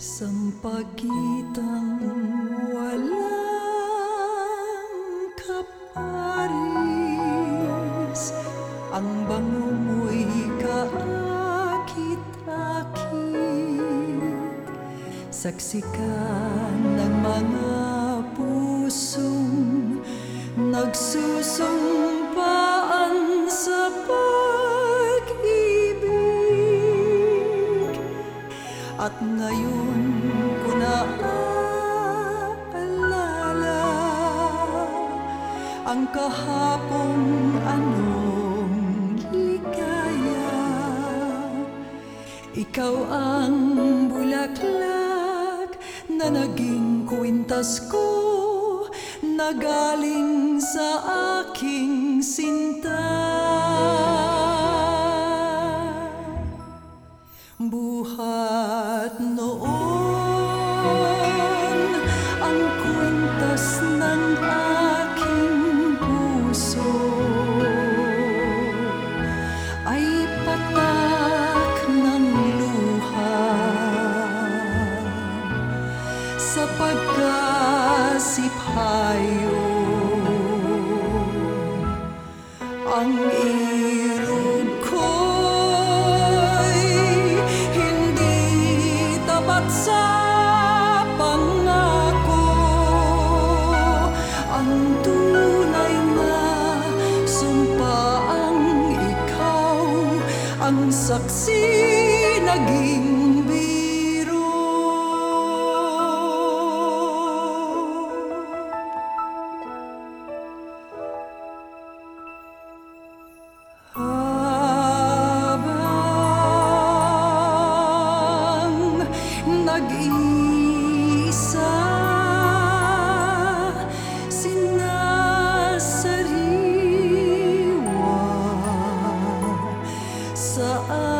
Sampagitang walang kaparis Ang bango mo'y kaakit-akit. Saksikan ng mga pusong Nagsusumpaan sa pag-ibig. At ngayon Ang kahapong anong ligaya? Ikaw ang bulaklak na naging kwintas ko Na galing sa aking sinta. Buhat noon ang kwintas ng aking payo ang irog ko'y hindi tapat sa pangako. Ang tunay na sumpa ang ikaw ang saksi naging sa